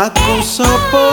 aku sapa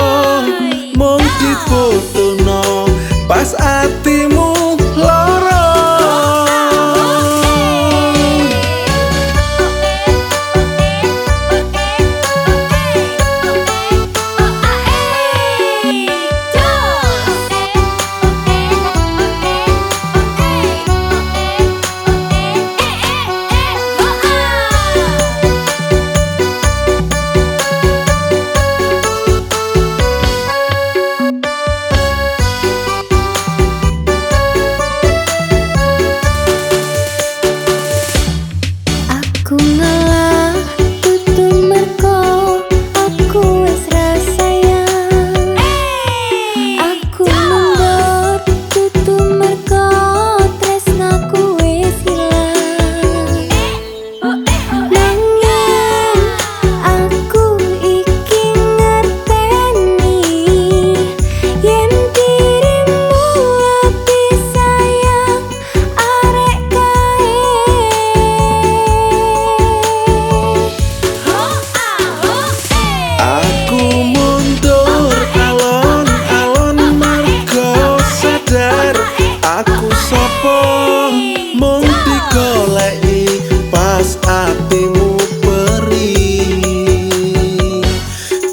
pas atimu peri.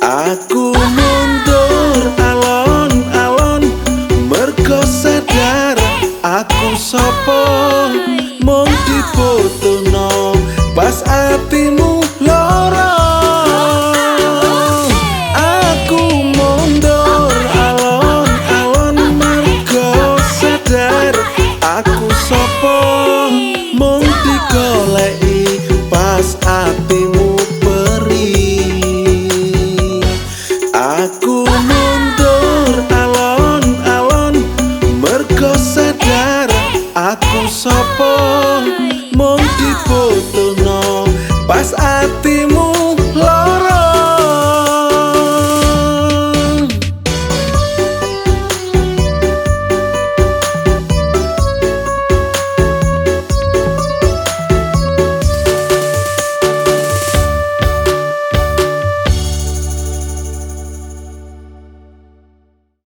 Aku mundur alon-alon mergo sadar aku sapa mung diputuno pas atimu lara. Aku mundur alon-alon mergo sadar aku sapa mung diputuno pas atimu